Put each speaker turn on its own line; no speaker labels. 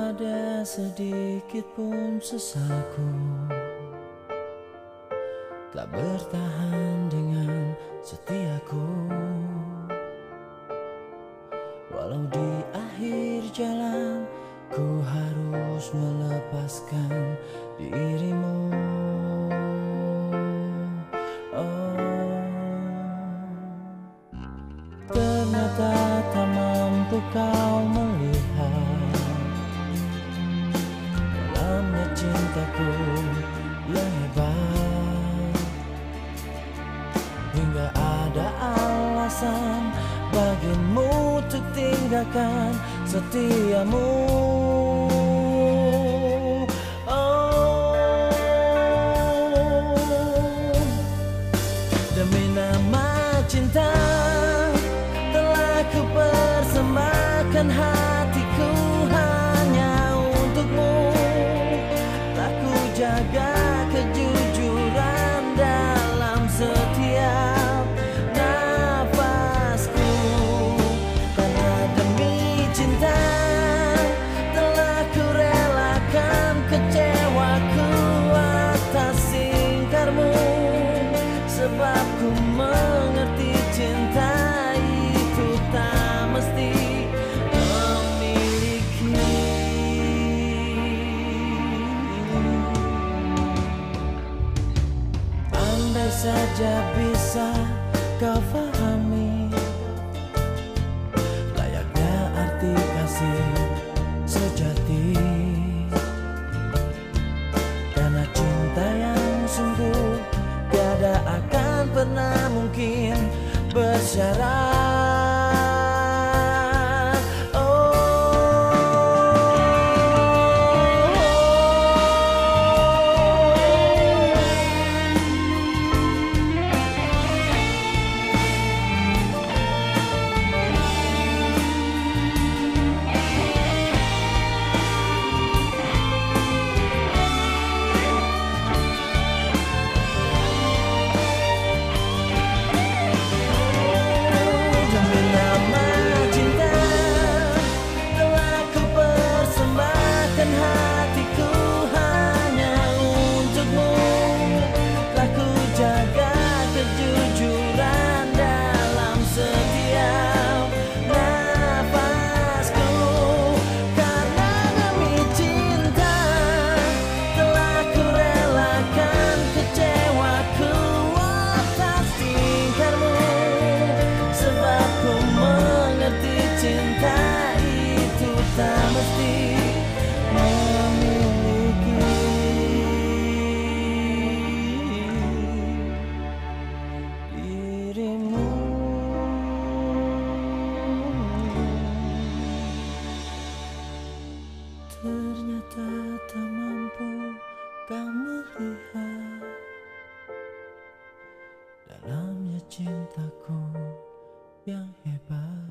Tak ada sedikit pun sesalku Telah bertahan dengan setiaku. Walau di akhir jalan Ku harus melepaskan dirimu. Oh. Ternyata tak mampu kau setiamu. Oh. Demi nama cinta Telah ku persembahkan hatiku hanya untukmu. Tak ku jaga saja bisa kau fahami. Layaknya arti kasih sejati. Karena cinta yang sungguh Tiada akan pernah mungkin bersyarat Ternyata tak mampu kau melihat. Dalamnya cintaku yang hebat